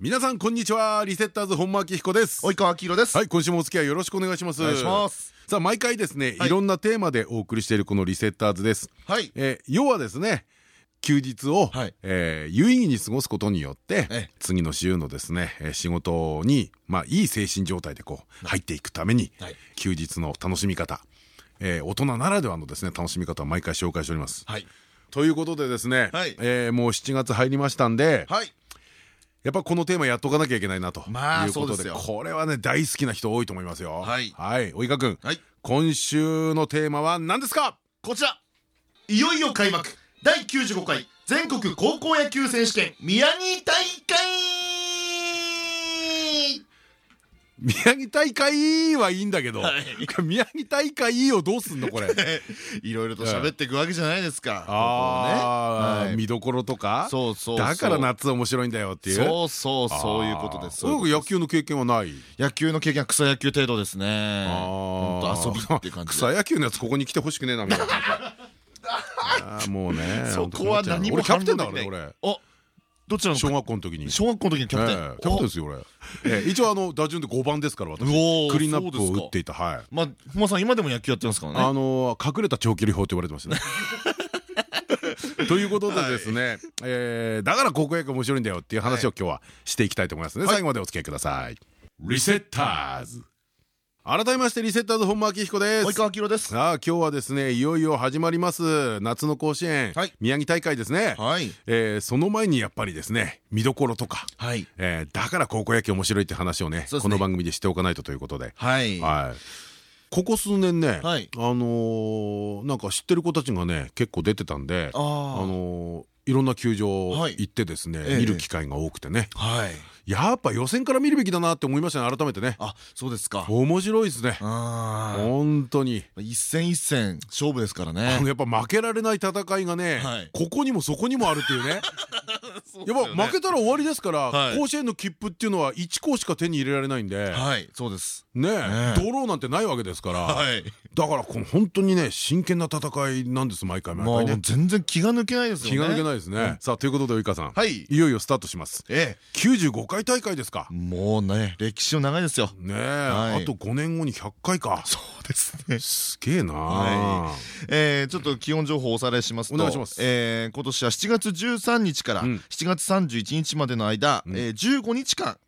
皆さんこんにちは。リセッターズ本間明彦です。及川明宏です。はい今週もお付き合いよろしくお願いします。お願いします。さあ毎回ですね、い、ろんなテーマでお送りしているこのリセッターズです。はい。えー要はですね休日を、はい。えー有意義に過ごすことによってええ。次の週のですねえー仕事にまあいい精神状態でこう入っていくために、はい。休日の楽しみ方、えー大人ならではのですね楽しみ方を毎回紹介しております。はい。ということでですね、はい。えーもう7月入りましたんで、はいやっぱこのテーマやっとかなきゃいけないなとまあいうことでこれはね大好きな人多いと思いますよ。はい。はい、及川君、はい。今週のテーマは何ですか？こちら。いよいよ開幕。第95回全国高校野球選手権宮城大会宮城大会はいいんだけど、はい。宮城大会をどうすんのこれ？いろいろと喋っていくわけじゃないですか。ああ、見どころとか？そうそうだから夏面白いんだよっていう？そうそうそういうことです。僕野球の経験はない野球の経験は草野球程度ですね。あ本当遊びって感じで。草野球のやつここに来てほしくねえなみたいな。もうね そこは何も俺キャプテンだからね俺。おどちらの？小学校の時に。小学校の時にキャプテン、ええ。キャプテンですよ俺。ええ。一応あの打順で5番ですから私。クリーンアップを打っていた。はい。まあ本間さん今でも野球やってますからね。あの隠れた長距離砲って言われてましたね。ということでですね、えーだから高校野球面白いんだよっていう話を今日はしていきたいと思いますね、最後までお付き合いください。リセッターズ改めましてリセッターズ本間明彦です。及川明です。さあ今日はですねいよいよ始まります。夏の甲子園、はい。宮城大会ですね、はい。えーその前にやっぱりですね見どころとか、はい。えーだから高校野球面白いって話をねね。この番組でしておかないとということで。はい。はい。ここ数年ね、はい。あのーなんか知ってる子たちがね結構出てたんで、ああのーいろんな球場はい。行ってですね、ええ。見る機会が多くてね、はいやっぱ予選から見るべきだなって思いましたね改めてね。あそうですか。面白いですね。あ本当に。あ一戦一戦勝負ですからね。やっぱ負けられない戦いがね、はい。ここにもそこにもあるっていうね。やっぱ負けたら終わりですから、はい。甲子園の切符っていうのは1校しか手に入れられないんで、はいそうです。ねねドローなんてないわけですから、はい。だからこの本当にね真剣な戦いなんです毎回毎回ね。全然気が抜けないですよね。気が抜けないですね。さあということで及川さん。はい。いよいよスタートします。え95回大会ですか。えもうね歴史の長いですよ。ねあと5年後に100回か。そうですね。すげえなはえーちょっと気温情報をおさらいしますとお願いします。えー今年は7月13日からうん。7月31日までの間うん。えー15日間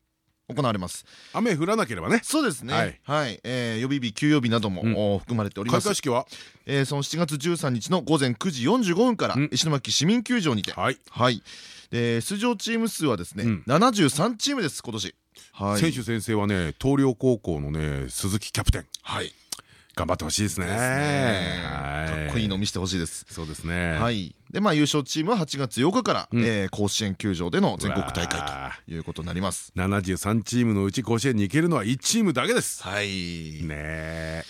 行われます。雨降らなければね。そうですはい。ねはい。えー予備日休養日なども含まれております。開会式は？えーその7月13日の午前9時45分からうん。石巻市民球場にて。はい。はいで出場チーム数はですねうん。73チームです今年。はい。選手先生はね東陵高校のね鈴木キャプテン。はい。頑張ってほしいですね。かっこいいの見せてほしいです。そうですね。はい。でまあ優勝チームは8月8日からうん。えー甲子園球場での全国大会ー。ということになります。73チームのうち甲子園に行けるのは1チームだけです。はい。ね。え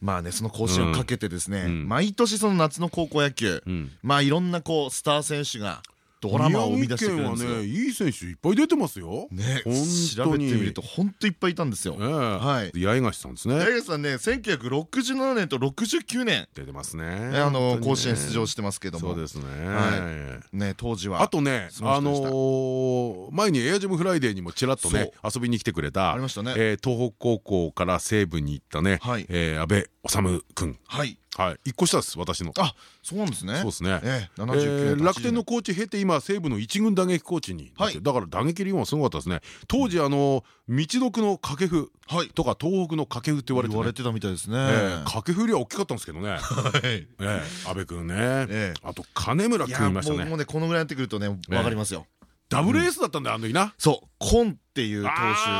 まあねその甲子園をかけてですねうん。毎年その夏の高校野球うん。まあいろんなこうスター選手がドラマを生み出してくれるんですよ。宮城県はねいい選手いっぱい出てますよ。ね本調べてみると本当いっぱいいたんですよ。ええ。はい。八重樫さんですね。八重樫さんね1967年と69年。出てますね。あの甲子園出場してますけども。そうですね。はね当時は。あとねあのー前にエアジャムフライデーにもちらっとね遊びに来てくれたありましたね。えー東北高校から西武に行ったねはい。えー安部理君はいはい。一個下です私の。あそうなんですね。そうですね。えええ79年とー楽天の80コーチ経て今西武の一軍打撃コーチになってはい。だから打撃力もすごかったですね。当時あのみちのくの掛布年はい。とか東北の掛布って言われてね。言われてたみたいですね。えー掛布よりは大きかったんですけどね。はい。ええ安倍君ね。ええ。あと金村君いましたね。もうねこのぐらいになってくるとねわかりますよ。ダブルエースだったんだよあの時な。そう。今っていう投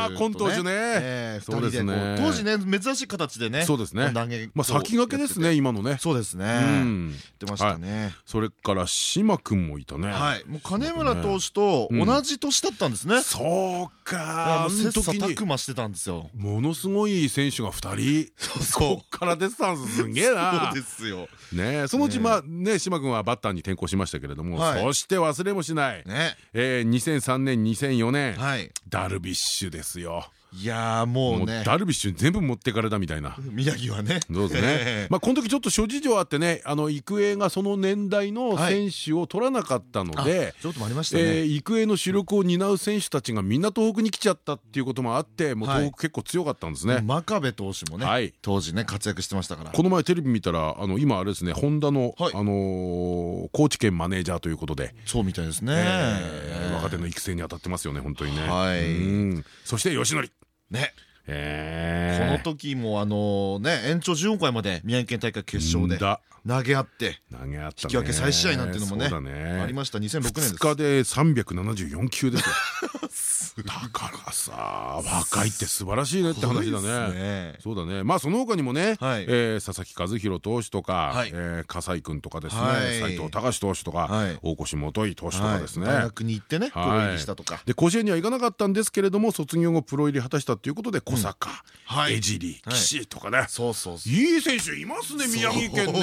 手今投手ね。当時ね珍しい形でね。そうですね。投げまあ先駆けですね今のね。そうですね。うん。言ってましたね。それから島君もいたね。はい。もう金村投手と同じ年だったんですね。そうか。切磋琢磨してたんですよ。ものすごい選手が2人。そうこっから出てたんですすげえな。そうですよ。ねそのうちまあね島君はバッターに転向しましたけれどもはい。そして忘れもしない。ね。えー2003年2004年。はいダルビッシュですよ。いやーももううねダルビッシュに全部持ってかれたみたいな。宮城はね。そうですね。まあこの時ちょっと諸事情あってね、あの育英がその年代の選手を取らなかったので、ちょっともありました育英の主力を担う選手たちがみんな東北に来ちゃったっていうこともあって、もう東北結構強かったんですね。真壁投手もねはい。当時ね活躍してましたから。この前テレビ見たらあの今あれですねホンダの、はい。あのー高知県マネージャーということで、そうみたいですね。えー若手の育成に当たってますよね本当にね。そして吉典。ね。えー。この時もあのね延長15回まで宮城県大会決勝で投げ合って引き分け再試合なんていうのもねありました。2006年です。2日で374球ですよ だからさ若いって素晴らしいねって話だね。ね。そうだね。まあその他にもね佐々木和弘投手とか笠井君とかですねはい。斎藤隆投手とかはい。大越元井投手とかですね。はい。大学に行ってねプロ入りしたとか。で甲子園には行かなかったんですけれども卒業後プロ入り果たしたということで小坂はい。江尻はい。岸とかね。そうそうそう。いい選手いますね宮城県ね。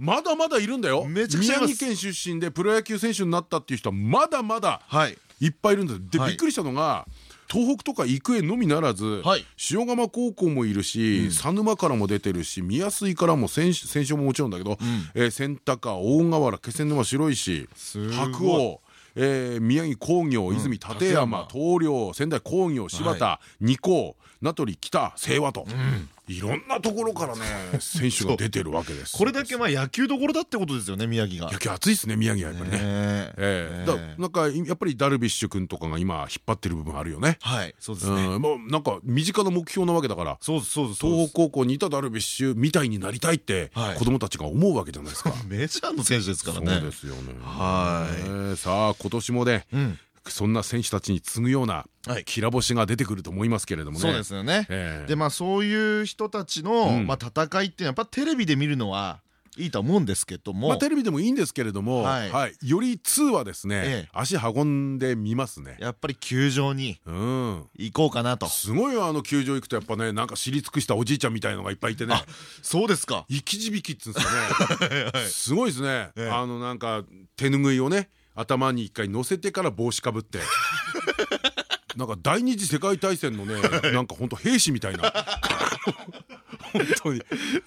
まだまだいるんだよ。宮城県出身でプロ野球選手になったっていう人はまだまだはいいっぱいいるんですではい。びっくりしたのが東北とか育英のみならずはい。塩釜高校もいるし佐沼からも出てるし宮水からも選手選手ももちろんだけどえー千高大河原気仙沼白石白鸚えー宮城工業泉立山東陵仙台工業柴田二高名取北清和と。いろんなところからね 選手が出てるわけです。これだけまあ野球どころだってことですよね宮城が。野球熱いですね宮城はやっぱりね。ねえ。えだなんかやっぱりダルビッシュ君とかが今引っ張ってる部分あるよね。はいそうですね。うん。もうなんか身近な目標なわけだからそうですそう東北高校にいたダルビッシュみたいになりたいってはい。子供たちが思うわけじゃないですか。メジャーの選手ですからそうねですよね。はい。ねさあ今年もね、うんそんな選手たちに次ぐようなはい。きら星が出てくると思いますけれどもね。そうですよね。ええ。でまあそういう人たちうのん。まあ戦いっていうのはやっぱテレビで見るのはいいと思うんですけども。まあテレビでもいいんですけれども、はい。はい、より2はですね、ええ。足運んでみますね。やっぱり球場にうん。行こうかなと。すごいよあの球場行くとやっぱねなんか知り尽くしたおじいちゃんみたいのがいっぱいいてね。そうですか。生き字引きっつうんですかね。すごいですね。ええ。あのなんか手ぬぐいをね頭に一回乗せてから帽子かぶって。なんか第二次世界大戦のねなんか本当兵士みたいな。本当に。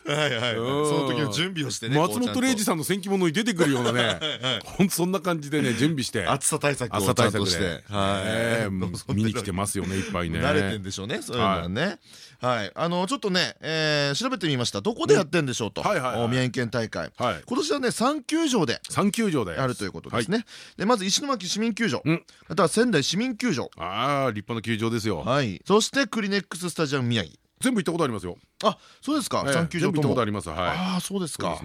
はいはいうん。その時の準備をしてね松本零士さんの戦記物に出てくるようなね本当そんな感じでね準備して暑さ対策をちゃんとして。見に来てますよねいっぱいね。慣れてんでしょうねそういうのはね。はい。あのちょっとねえー調べてみました。どこでやってんでしょうと。宮城県大会。はい。今年はね3球場で。三球場で。あるということですね。でまず石巻市民球場。うん。あとは仙台市民球場。ああ立派な球場ですよ。はい。そしてクリネックススタジアム宮城全部行ったことありますよ。あそうですか。ええ3球場全部行ったことあります。はい。ああそうですか。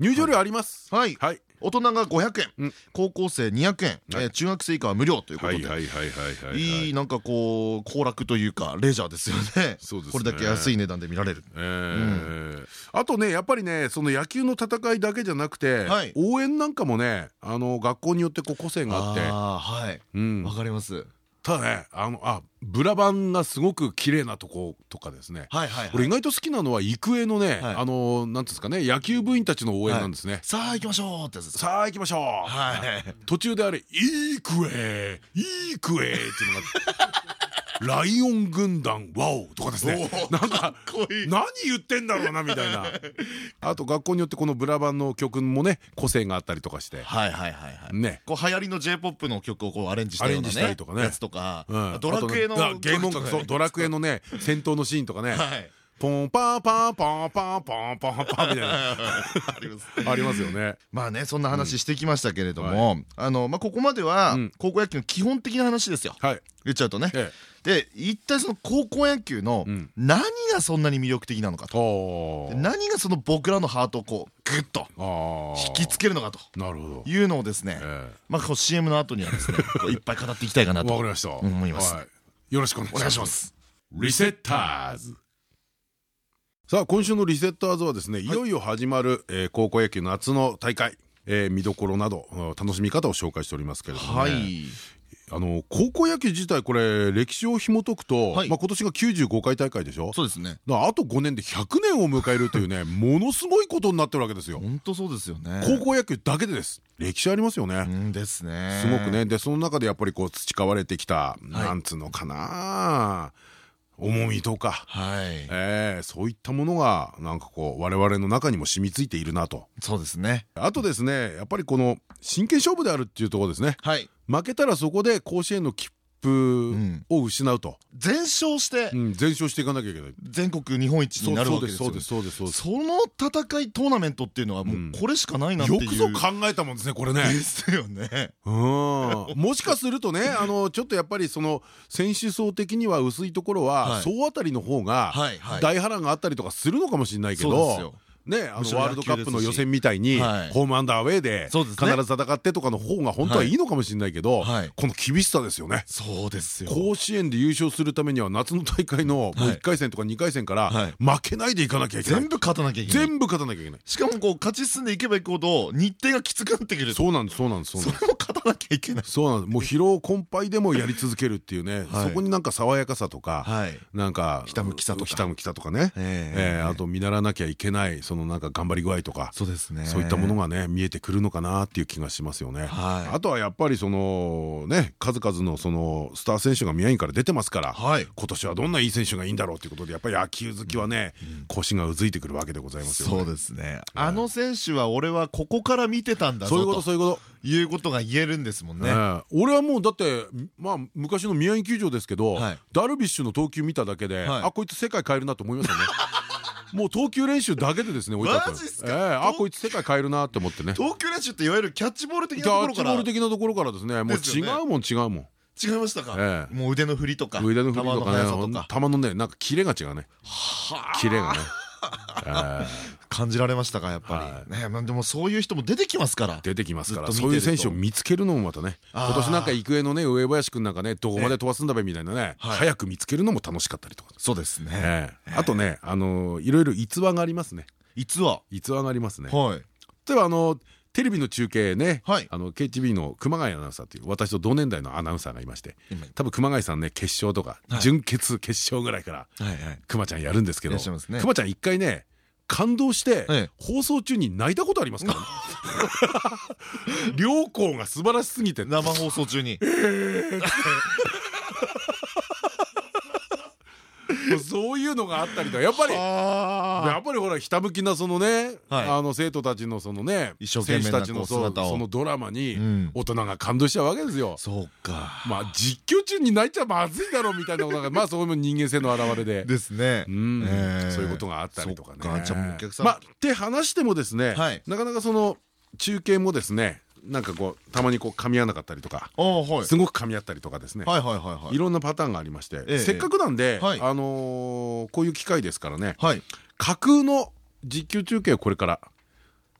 入場料あります。はい。はい。大人が500円。うん。高校生200円。はい。えー中学生以下は無料ということで。はいはいはいはいはいい。いなんかこう行楽というかレジャーですよね。そうですね。これだけ安い値段で見られる。えーあとねやっぱりねその野球の戦いだけじゃなくてはい。応援なんかもねあの学校によってこう個性があって。はい。うん。わかりますただね。あのあブラバンがすごく綺麗なとことかですね。はいはい俺意外と好きなのは育英のねはい。あのなんですかね野球部員たちの応援なんですね。さあ行きましょうってやつさあ行きましょう。はい。途中であれ「いいクエいいクエ」っていうのがライオン軍団ワオとかですね。なんか何言ってんだろうなみたいな。あと学校によってこのブラバンの曲もね個性があったりとかして。はいはいはいはい。ね。こう流行りの J-POP の曲をこうアレンジしたりとかね。やつとか。うん。ドラクエのゲーム音楽そうドラクエのね戦闘のシーンとかね。はい。ポンパンパンパンパンパンパンパンみたいな。ありますよね。まあねそんな話してきましたけれども。あのまあここまではうん。高校野球の基本的な話ですよ。はい。言っちゃうとね。えで一体その高校野球のうん。何がそんなに魅力的なのかと。おで何がその僕らのハートをこうグッとあ引きつけるのかと。いうのをですねえまあこう CM の後にはですね こういっぱい語っていきたいかなと思います。はい。よろしくお願いします。リセッターズ。さあ今週のリセッターズはですねい。よいよ始まるえー高校野球夏の大会えー見どころなどうん楽しみ方を紹介しておりますけれどもね。はいあの高校野球自体これ歴史を紐解くと、はい。まあ今年が95回大会でしょ？そうですね。あと5年で100年を迎えるというね ものすごいことになってるわけですよ。本当そうですよね。高校野球だけでです。歴史ありますよね。うんですね。すごくね。でその中でやっぱりこう培われてきた、なんつうのかな重みとか、はい。えーそういったものがなんかこう我々の中にも染みついているなと。そうですね。あとですねやっぱりこの真剣勝負であるっていうところですね。はい負けたらそこで甲子園の切符を失うと、全勝してうん、全勝していかなきゃいけない。全国日本一になるわけですよそうですそうですそうですその戦いトーナメントっていうのはもうこれしかないなっていう。よくぞ考えたもんですねこれね。ですよね。うん。もしかするとね あのちょっとやっぱりその選手層的には薄いところははい。総当たりの方が大波乱があったりとかするのかもしれないけそうですよ。どねあのワールドカップの予選みたいにはい。ホームアンダーウェイで必ず戦ってとかの方が本当はいいのかもしれないけどはい。この厳しさですよね。そうですよ。甲子園で優勝するためには夏の大会のもう1回戦とか2回戦からはい。負けないでいかなきゃいけない。全部勝たなきゃいけない。全部勝たなきゃいけない。しかもこう勝ち進んでいけばいくほど日程がきつくなってくる。そうなんですそうなんですそうなんです。それも勝たなきゃいけない。そうなんです。もう疲労困憊でもやり続けるっていうね、はい。そこになんか爽やかさとか、はい。なんかひたむきさとか。ひたむきさとかね、あと見習わなきゃいけない。そのなんか頑張り具合とかそうですね。そういったものがね見えてくるのかなっていう気がしますよね。はい。あとはやっぱりそのね数々のそのスター選手が宮城から出てますから、はい。今年はどんないい選手がいいんだろうということでやっぱり野球好きはね、腰がうずいてくるわけでございますよね。そうですね。あの選手は俺はここから見てたんだそういうことぞそういうこと。ということが言えるんですもんね。ええ。俺はもうだってまあ昔の宮城球場ですけど、はい。ダルビッシュの投球見ただけで、はい。あこいつ世界変えるなと思いましたねもう投球練習だけでですね置いてあったマジっすかええ。あこいつ世界変えるなって思ってね。投球練習っていわゆるキャッチボール的キなところから。ャッチボール的なところからですね。もう違うもん違うもん。違いましたか？ええ。もう腕の振りとか。腕の振りと球のか。ね球のねなんかキレが違うねキレがね。ええ感じられましたかやっはぱり。ねまあでもそういう人も出てきますから。出てきますから。そういう選手を見つけるのもまたね今年なんか育英のね上林君なんかねどこまで飛ばすんだべみたいなねはい。早く見つけるのも楽しかったりとか。そうですね。ええあとねあのいろいろ逸話がありますね。逸話？逸話がありますね。はい。例えばあのテレビの中継ね、はい。あの KTV の熊谷アナウンサーという私と同年代のアナウンサーがいまして今多分熊谷さんね決勝とか、はい。準決決勝ぐらいからはいはい。熊ちゃんやるんですけいど熊ちゃん一回ね感動して、ええ。放送中に泣いたことありますからね。両校が素晴らしすぎて。生放送中にそういうのがあったりとかやっぱりやあ。っぱりほらひたむきなそのね、はい。あの生徒たちのそのね選手たちのそのドラマにうん。大人が感動しちゃうわけですよ。そうか。まあ実況中に泣いちゃまずいだろうみたいなことが まあそこも人間性の表れで。ですね。そういうことがあったりとかね。まあって話してもですね、はい。なかなかその中継もですねなんかこうたまにこう噛み合わなかったりとかすごく噛み合ったりとかですね、はいろんなパターンがありまして、ええ。せっかくなんで、はい。あのーこういう機会ですからねはい。架空の実況中継をこれから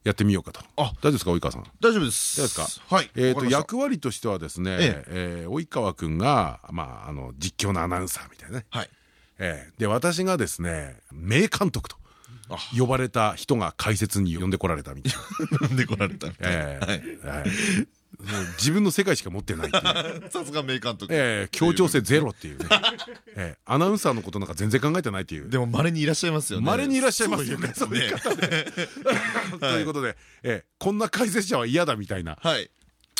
やってみようかと。あ。大丈夫ですか及川さん？大丈夫です。ですはい。えー、と役割としてはですね、及川君が、まあ、あの実況のアナウンサーみたいなね、はい。えーで私がですね名監督と。あ呼ばれた人が解説に呼んでこられたみたいな、なんで来られたみたい えーはい。はい。もう自分の世界しか持ってないっていう、な さすが名監督。えー協調性ゼロっていうね、えーアナウンサーのことなんか全然考えてないっていう。でも稀にいらっしゃいますよね。稀にいらっしゃいますよね。そういう方ね。ということで、えーこんな解説者は嫌だみたいな。はい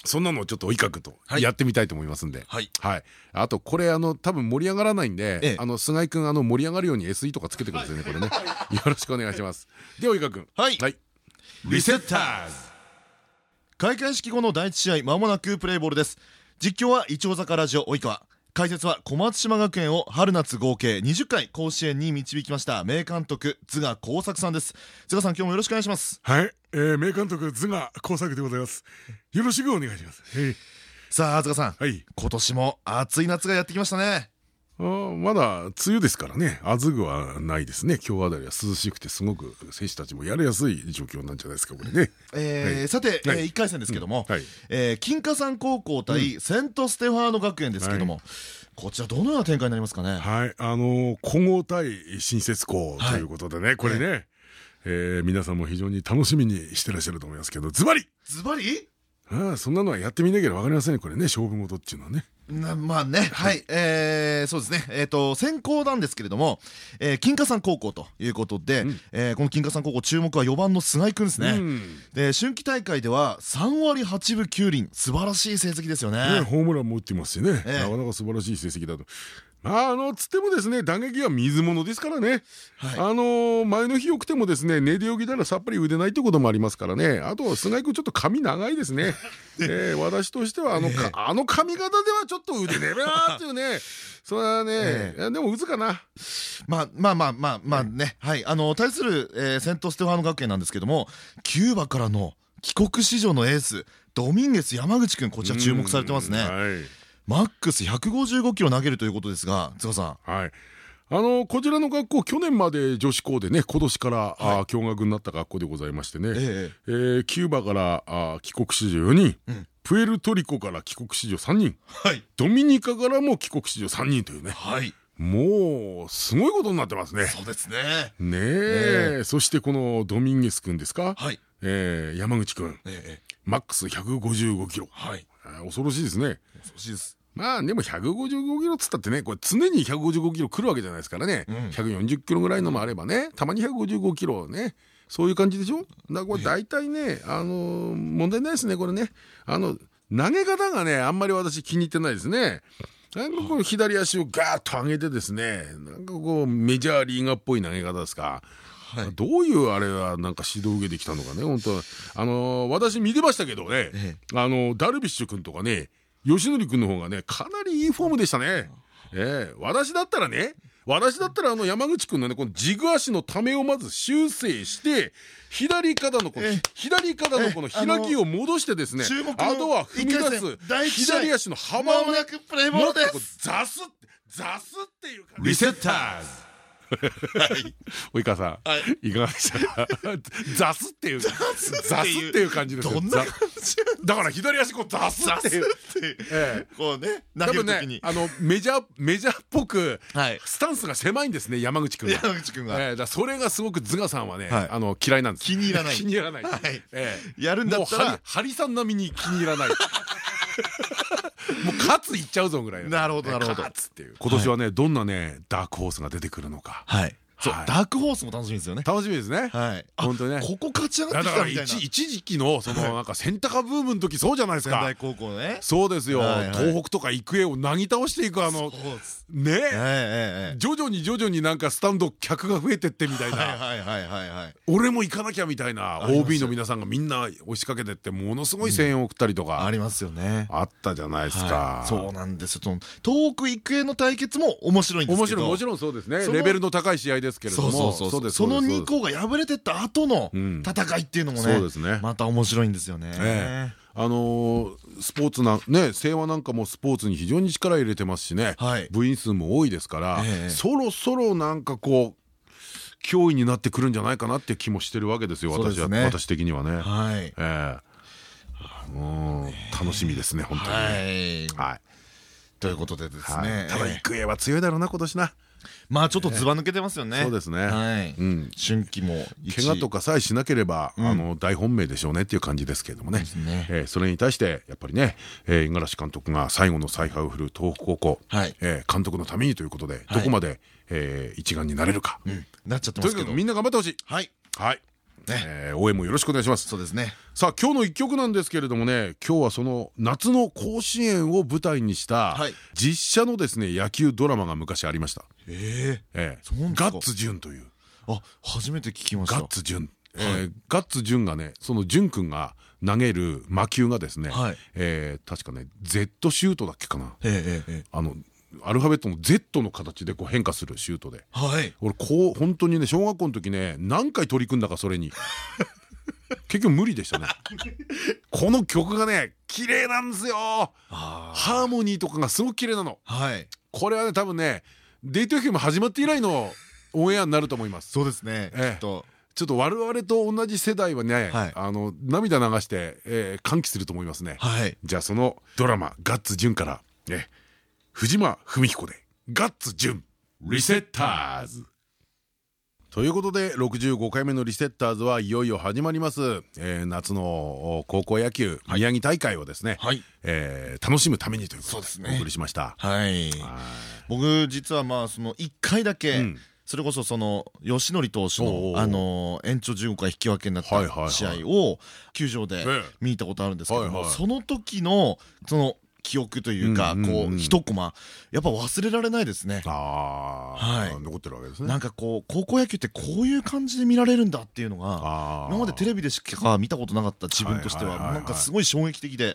そんなのをちょっと追いかくとはい。やってみたいと思いますんで、はい。あとこれあの多分盛り上がらないんで、ええ。あの菅井君あの盛り上がるように SE とかつけてくださいねこれね。よろしくお願いします。では及川君はい。リセッターズ。開会式後の第一試合まもなくプレーボールです。実況はイチョウ坂ラジオ及川解説は小松島学園を春夏合計20回甲子園に導きました名監督津賀耕作さんです。津賀さん今日もよろしくお願いします。はい、えー、名監督図賀工作でございます。よろしくお願いします、えー。さあ津賀さん。はい。今年も暑い夏がやってきましたね。あまだ梅雨ですからね、あずぐはないですね。今日あたりは涼しくて、すごく選手たちもやりやすい状況なんじゃないですか、これね。えーさて、えはい。ー、1回戦ですけども、はい。えー金華山高校対セントステファーノ学園ですけども、こちらどのような展開になりますかね？はい、あの古豪対新設校ということでね、これね、えー皆さんも非常に楽しみにしてらっしゃると思いますけど、ズバリ。ズバリ？ああそんなのはやってみなければ分かりませんね、これね、勝負事っていうのはね。なまあね、はい、えーそうですね、えっ、と、先行なんですけれども、えー金華山高校ということで、うん。えーこの金華山高校、注目は4番の菅井君ですね。うん。で春季大会では3割8分9厘素晴らしい成績ですよね。ね、ホームランも打ってますしね、ええ。なかなか素晴らしい成績だと。まあ、あのつってもですね打撃は水物ですからね、はい。あの前の日よくてもですね寝で起きたらさっぱり腕ないってこともありますからね。あと菅井君ちょっと髪長いですね、えー私としてはあの,、かあの髪型ではちょっと腕ねえなっていうね。それはね、えいやでも打つかな。まあまあまあまあまあね、はい、あの対する、えーセントステファーノ学園なんですけどもキューバからの帰国子女のエースドミンゲス山口君こちら注目されてますね。うんはいマックス155キロ投げるということですが塚さん。はい。あのこちらの学校去年まで女子校でね今年から、あー共学になった学校でございましてね、ええーキューバからあー帰国子女4人、うん。プエルトリコから帰国子女3人。はい。ドミニカからも帰国子女3人というね。はい。もうすごいことになってますね。そうですね。ねえ。そしてこのドミンゲス君ですか、はい。えー山口君。ええマックス155キロ、はい。あー恐ろしいですね。恐ろしいです。まあでも155キロっつったってねこれ常に155キロ来るわけじゃないですからね、うん。140キロぐらいのもあればねたまに155キロねそういう感じでしょ？だからこれ大体ねあのー問題ないですねこれね。あの投げ方がねあんまり私気に入ってないですね。なんかこの左足をガーッと上げてですねなんかこうメジャーリーガーっぽい投げ方ですかはい。どういうあれはなんか指導受けてきたのかね本当あのー私見てましたけどね、えあのダルビッシュ君とかね吉典君の方がねかなりいいフォームでしたね。ええ。私だったらね私だったらあの山口君のねこのジグ足のためをまず修正して左肩のこのええ。左肩のこの開きを戻してですねあとは踏み出す左足の幅をねザスってザスっていう感じ。リセッターズ。はい及川さん、、はい。かがでしたか？ザスっていうザスっていう感じですよ。どんな感じ？だから左足こうザスっていう。こうね投多分げる時に。ねあのメジャーメジャーっぽくはい。スタンスが狭いんですね山口君が。山口君がええだそれがすごくズガさんはね、はい。あの嫌いなんです。気に入らない。気に入らない、はい。ええ。やるんだったら。ハリさん並みに気に入らない もう勝ついっちゃうぞぐらいのなるほどなるほど。今年はね、どんなねダークホースが出てくるのか。はいそうはい。ダークホースも楽しみですよね。楽しみですね、はい。あ本当にね。ここ勝ち上がってだからきたみたいな。一一時期のそのなんかセンタカブームの時そうじゃないですか。仙台高校ね。そうですよ、東北とか育英をなぎ倒していくあのね。徐々に徐々になんかスタンド客が増えてってみたいえな、はいはいはいはいはい。俺も行かなきゃみたいな OB の皆さんがみんな押しかけてってものすごい声援を送ったりとか。ありますよね。あったじゃないですか、はい。そうなんです。よその東北育英の対決も面白いんですけど。面白いもちろんそうですね。レベルの高い試合ですけれどもそのうです2校が敗れてった後のうん。戦いっていうのもねですね。また面白いんですよね。ええ。あのースポーツなね清和なんかもスポーツに非常に力入れてますしね、はい。部員数も多いですから、ええ。そろそろなんかこう脅威になってくるんじゃないかなって気もしてるわけですよ私は。ね。私的にはね。はい。ええ。うん楽しみですね本当にね。はい。はい。ということでですはい。ねただ育英は強いだろうな今年な。まあちょっとずば抜けてますよね。そうですね。はい。うん。春季も怪我とかさえしなければ、ん。あの大本命でしょうねっていう感じですけれどもね。えーそれに対してやっぱりねえー五十嵐監督が最後の采配を振る東北高校、はい。えー監督のためにということで、はい。どこまで、えー一丸になれるか、うん。なっちゃってますけど。みんな頑張ってほしい。はい。はい、ねえー応援もよろしくお願いします。そうですね。さあ今日の一曲なんですけれどもね今日はその夏の甲子園を舞台にしたはい。実写のですね野球ドラマが昔ありました、ええガッツジュンという。あ初めて聞きました。ガッツジュン、えー。ガッツジュンがねそのジュン君が投げる魔球がですね、はい。えー確かね Z シュートだっけかな。ええええええあのアルファベットの Z の形でこう変化するシュートで。はい。俺こう本当にね小学校の時ね何回取り組んだかそれに。結局無理でしたね。この曲がね綺麗なんですよ。ハーモニーとかがすごく綺麗なの。はい。これはね多分ねデート FM 始まって以来のオンエアになると思います。そうですね。きえ。えっと。ちょっと我々と同じ世代はね、はい。あの涙流して、えー歓喜すると思いますね、はい。じゃあそのドラマ「ガッツ純」から、ね、藤間文彦で「ガッツ純リセッターズ」ということで65回目のリセッターズはいよいよ始まります、えー夏の高校野球宮城大会をですね、はい。えー楽しむためにということでお送りしました。はい。は僕実はまあその1回だけ、うん。それこそその吉典投手のあの延長15回引き分けになった試合を球場でええ。見に行ったことあるんですけどもその時のその記憶というかこう一コマ。やっぱ忘れられないですね。はい。残ってるわけですね。なんかこう高校野球ってこういう感じで見られるんだっていうのが今までテレビでしか見たことなかった自分としてはなんかすごい衝撃的で。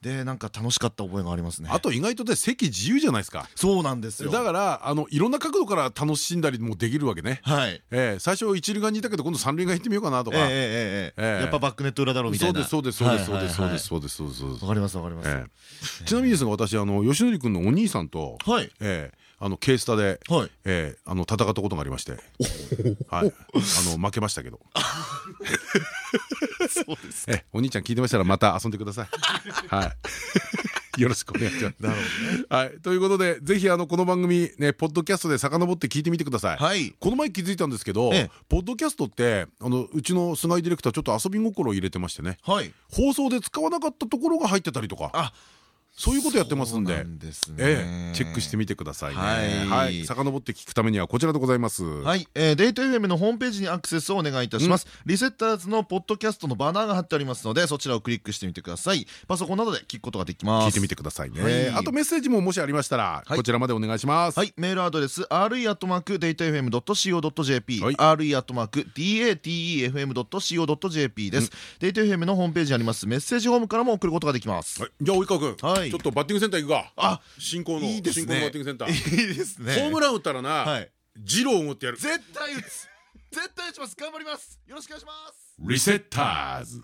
でなんか楽しかった覚えがありますね。あと意外とね席自由じゃないですか。そうなんですよ。だからあのいろんな角度から楽しんだりもできるわけね。はい。え最初一塁側にいたけど今度三塁側行ってみようかなとか。ええ、ええ、ええ。やっぱバックネット裏だろうみたいな。そうですそうですそうですそうですそうですそうですわかりますわかります。ええちなみにですが私あの吉典君のお兄さんと、はいええあのケースタで、はい。ええあの戦ったことがありまして、はい、あの負けましたけど、そうです。ええお兄ちゃん聞いてましたらまた遊んでください。はい、よろしくお願いします。なるほどね。はい、ということでぜひあのこの番組ねポッドキャストで遡って聞いてみてください。はい。この前気づいたんですけど、ええポッドキャストってあのうちの菅井ディレクターちょっと遊び心を入れてましてねはい。放送で使わなかったところが入ってたりとかあ、そういうことやってますんで。ええ。チェックしてみてくださいね。はい。はい。遡って聞くためにはこちらでございます。はい、えー、デート FM のホームページにアクセスをお願いいたします、リセッターズのポッドキャストのバナーが貼ってありますのでそちらをクリックしてみてください。パソコンなどで聞くことができます。聞いてみてくださいね、はい。あとメッセージももしありましたら、はい。こちらまでお願いします。はい、メールアドレス re.datafm.co.jp、はい。re.datefm.co.jp です、デート FM のホームページにありますメッセージホームからも送ることができます、はい。じゃあ及川君、はいちょっとバッティングセンター行くか。あ進行のいいですね。進行のバッティングセンター。いいですね。ホームラン打ったらな、はい。ジローを打ってやる。絶対打つ。絶対打ちます。頑張ります。よろしくお願いします。リセッターズ